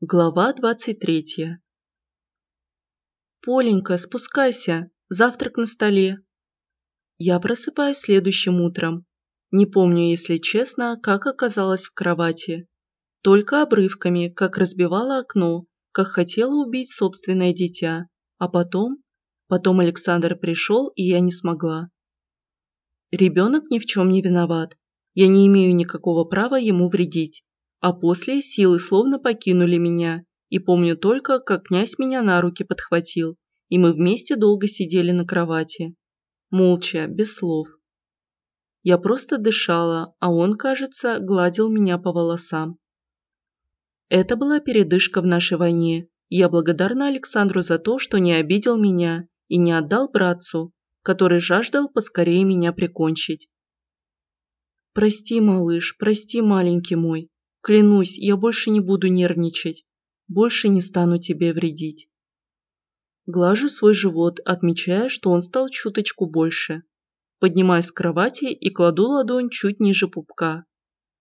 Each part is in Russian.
Глава 23 «Поленька, спускайся, завтрак на столе». Я просыпаюсь следующим утром. Не помню, если честно, как оказалась в кровати. Только обрывками, как разбивала окно, как хотела убить собственное дитя. А потом... Потом Александр пришел, и я не смогла. Ребенок ни в чем не виноват. Я не имею никакого права ему вредить. А после силы словно покинули меня, и помню только, как князь меня на руки подхватил, и мы вместе долго сидели на кровати. Молча, без слов. Я просто дышала, а он, кажется, гладил меня по волосам. Это была передышка в нашей войне. Я благодарна Александру за то, что не обидел меня и не отдал братцу, который жаждал поскорее меня прикончить. «Прости, малыш, прости, маленький мой», Клянусь, я больше не буду нервничать. Больше не стану тебе вредить. Глажу свой живот, отмечая, что он стал чуточку больше. Поднимаюсь с кровати и кладу ладонь чуть ниже пупка.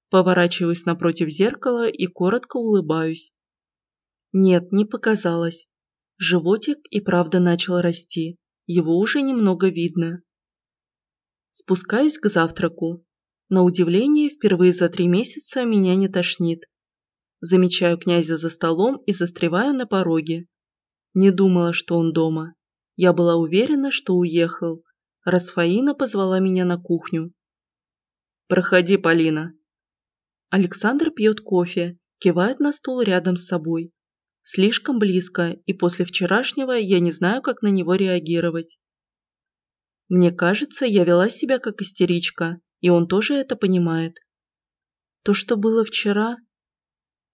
Поворачиваюсь напротив зеркала и коротко улыбаюсь. Нет, не показалось. Животик и правда начал расти. Его уже немного видно. Спускаюсь к завтраку. На удивление, впервые за три месяца меня не тошнит. Замечаю князя за столом и застреваю на пороге. Не думала, что он дома. Я была уверена, что уехал. Расфаина позвала меня на кухню. «Проходи, Полина». Александр пьет кофе, кивает на стул рядом с собой. Слишком близко, и после вчерашнего я не знаю, как на него реагировать. Мне кажется, я вела себя как истеричка, и он тоже это понимает. То, что было вчера...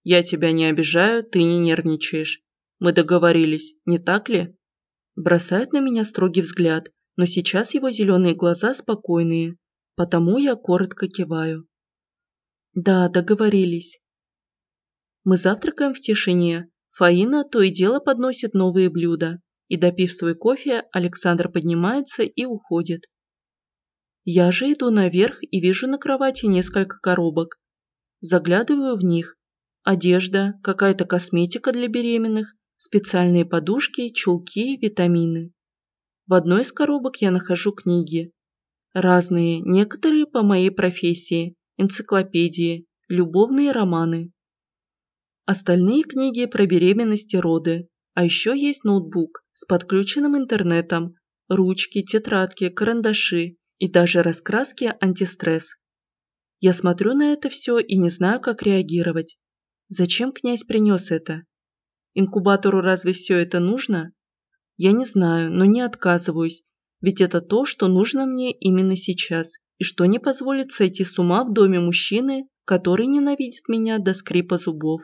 Я тебя не обижаю, ты не нервничаешь. Мы договорились, не так ли? Бросает на меня строгий взгляд, но сейчас его зеленые глаза спокойные, потому я коротко киваю. Да, договорились. Мы завтракаем в тишине. Фаина то и дело подносит новые блюда. И допив свой кофе, Александр поднимается и уходит. Я же иду наверх и вижу на кровати несколько коробок. Заглядываю в них. Одежда, какая-то косметика для беременных, специальные подушки, чулки, витамины. В одной из коробок я нахожу книги. Разные, некоторые по моей профессии, энциклопедии, любовные романы. Остальные книги про беременность и роды. А еще есть ноутбук с подключенным интернетом, ручки, тетрадки, карандаши и даже раскраски антистресс. Я смотрю на это все и не знаю, как реагировать. Зачем князь принес это? Инкубатору разве все это нужно? Я не знаю, но не отказываюсь, ведь это то, что нужно мне именно сейчас, и что не позволит сойти с ума в доме мужчины, который ненавидит меня до скрипа зубов.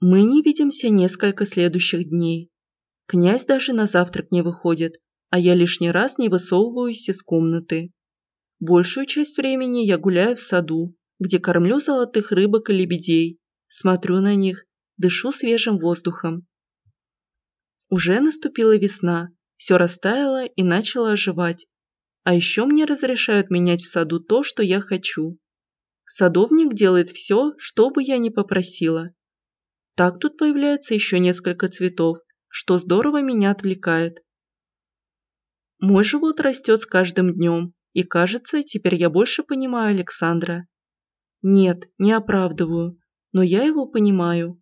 Мы не видимся несколько следующих дней. Князь даже на завтрак не выходит, а я лишний раз не высовываюсь из комнаты. Большую часть времени я гуляю в саду, где кормлю золотых рыбок и лебедей, смотрю на них, дышу свежим воздухом. Уже наступила весна, все растаяло и начало оживать. А еще мне разрешают менять в саду то, что я хочу. Садовник делает все, что бы я ни попросила. Так тут появляется еще несколько цветов, что здорово меня отвлекает. Мой живот растет с каждым днем, и кажется, теперь я больше понимаю Александра. Нет, не оправдываю, но я его понимаю.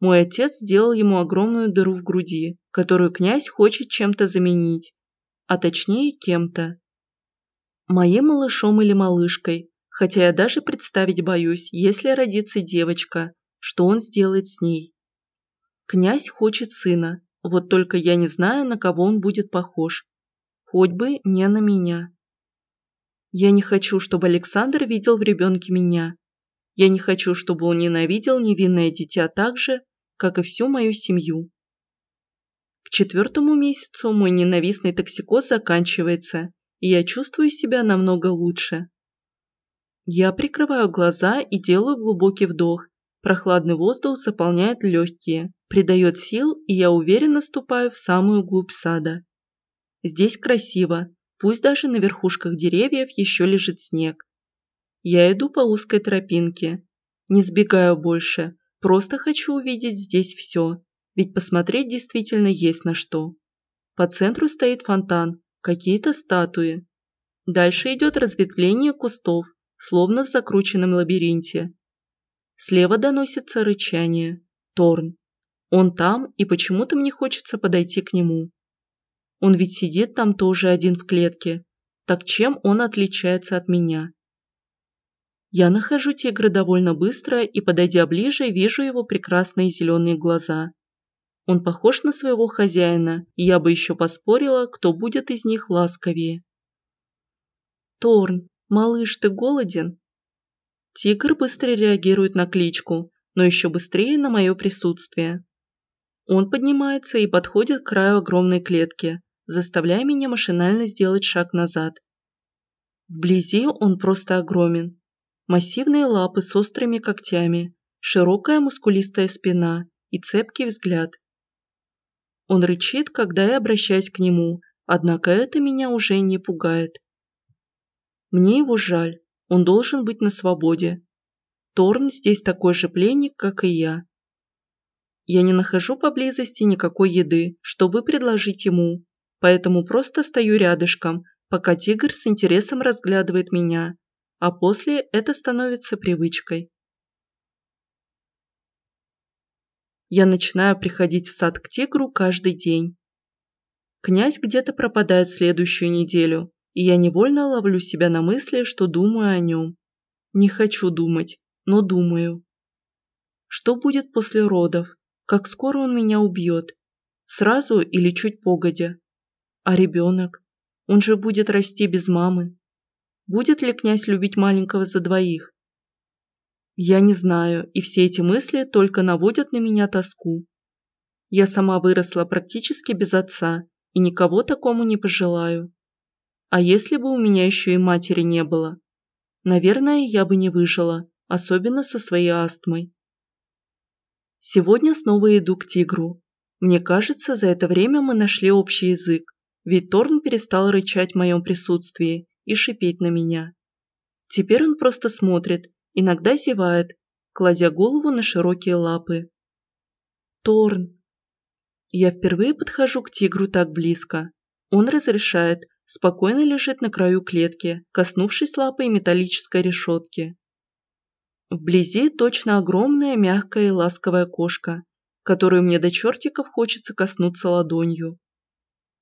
Мой отец сделал ему огромную дыру в груди, которую князь хочет чем-то заменить, а точнее кем-то. Моим малышом или малышкой, хотя я даже представить боюсь, если родится девочка, что он сделает с ней. Князь хочет сына, вот только я не знаю, на кого он будет похож, Хоть бы не на меня. Я не хочу, чтобы Александр видел в ребенке меня. Я не хочу, чтобы он ненавидел невинное дитя так же, как и всю мою семью. К четвертому месяцу мой ненавистный токсикоз заканчивается, и я чувствую себя намного лучше. Я прикрываю глаза и делаю глубокий вдох. Прохладный воздух заполняет легкие, придает сил, и я уверенно ступаю в самую глубь сада. Здесь красиво, пусть даже на верхушках деревьев еще лежит снег. Я иду по узкой тропинке. Не сбегаю больше, Просто хочу увидеть здесь все, ведь посмотреть действительно есть на что. По центру стоит фонтан, какие-то статуи. Дальше идет разветвление кустов, словно в закрученном лабиринте. Слева доносится рычание. Торн. Он там, и почему-то мне хочется подойти к нему. Он ведь сидит там тоже один в клетке. Так чем он отличается от меня? Я нахожу тигра довольно быстро и, подойдя ближе, вижу его прекрасные зеленые глаза. Он похож на своего хозяина, и я бы еще поспорила, кто будет из них ласковее. «Торн, малыш, ты голоден?» Тигр быстро реагирует на кличку, но еще быстрее на мое присутствие. Он поднимается и подходит к краю огромной клетки, заставляя меня машинально сделать шаг назад. Вблизи он просто огромен. Массивные лапы с острыми когтями, широкая мускулистая спина и цепкий взгляд. Он рычит, когда я обращаюсь к нему, однако это меня уже не пугает. Мне его жаль, он должен быть на свободе. Торн здесь такой же пленник, как и я. Я не нахожу поблизости никакой еды, чтобы предложить ему, поэтому просто стою рядышком, пока тигр с интересом разглядывает меня, а после это становится привычкой. Я начинаю приходить в сад к тигру каждый день. Князь где-то пропадает следующую неделю, и я невольно ловлю себя на мысли, что думаю о нем. Не хочу думать, но думаю. Что будет после родов? Как скоро он меня убьет? Сразу или чуть погодя? А ребенок? Он же будет расти без мамы. Будет ли князь любить маленького за двоих? Я не знаю, и все эти мысли только наводят на меня тоску. Я сама выросла практически без отца, и никого такому не пожелаю. А если бы у меня еще и матери не было? Наверное, я бы не выжила, особенно со своей астмой. Сегодня снова иду к тигру. Мне кажется, за это время мы нашли общий язык, ведь Торн перестал рычать в моем присутствии и шипеть на меня. Теперь он просто смотрит, иногда зевает, кладя голову на широкие лапы. Торн. Я впервые подхожу к тигру так близко. Он разрешает, спокойно лежит на краю клетки, коснувшись лапой металлической решетки. Вблизи точно огромная, мягкая и ласковая кошка, которую мне до чертиков хочется коснуться ладонью.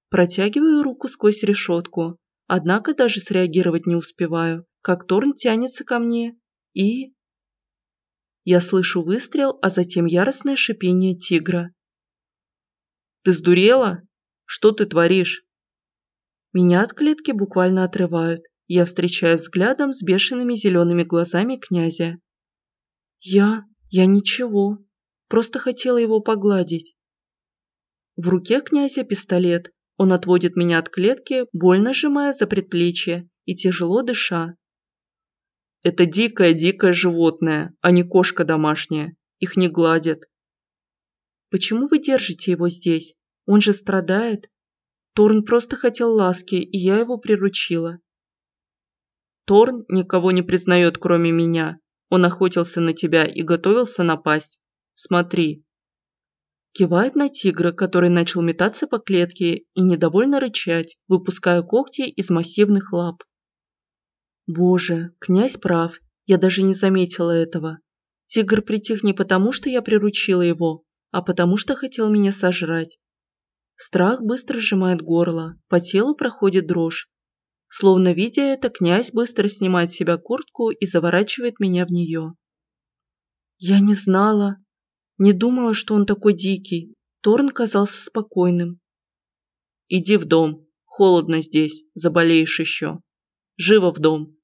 Протягиваю руку сквозь решетку, однако даже среагировать не успеваю, как Торн тянется ко мне и... Я слышу выстрел, а затем яростное шипение тигра. «Ты сдурела? Что ты творишь?» Меня от клетки буквально отрывают. Я встречаю взглядом с бешеными зелеными глазами князя. «Я... я ничего. Просто хотела его погладить». В руке князя пистолет. Он отводит меня от клетки, больно сжимая за предплечье и тяжело дыша. «Это дикое-дикое животное, а не кошка домашняя. Их не гладят». «Почему вы держите его здесь? Он же страдает. Торн просто хотел ласки, и я его приручила». «Торн никого не признает, кроме меня. Он охотился на тебя и готовился напасть. Смотри». Кивает на тигра, который начал метаться по клетке и недовольно рычать, выпуская когти из массивных лап. Боже, князь прав, я даже не заметила этого. Тигр притих не потому, что я приручила его, а потому что хотел меня сожрать. Страх быстро сжимает горло, по телу проходит дрожь. Словно видя это, князь быстро снимает с себя куртку и заворачивает меня в нее. Я не знала, не думала, что он такой дикий. Торн казался спокойным. «Иди в дом. Холодно здесь. Заболеешь еще. Живо в дом».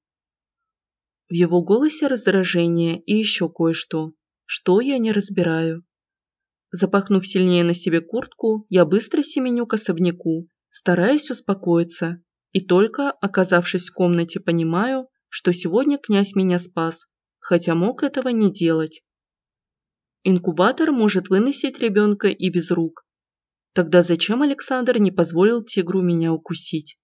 В его голосе раздражение и еще кое-что, что я не разбираю. Запахнув сильнее на себе куртку, я быстро семеню к особняку, стараясь успокоиться, и только, оказавшись в комнате, понимаю, что сегодня князь меня спас, хотя мог этого не делать. Инкубатор может выносить ребенка и без рук. Тогда зачем Александр не позволил тигру меня укусить?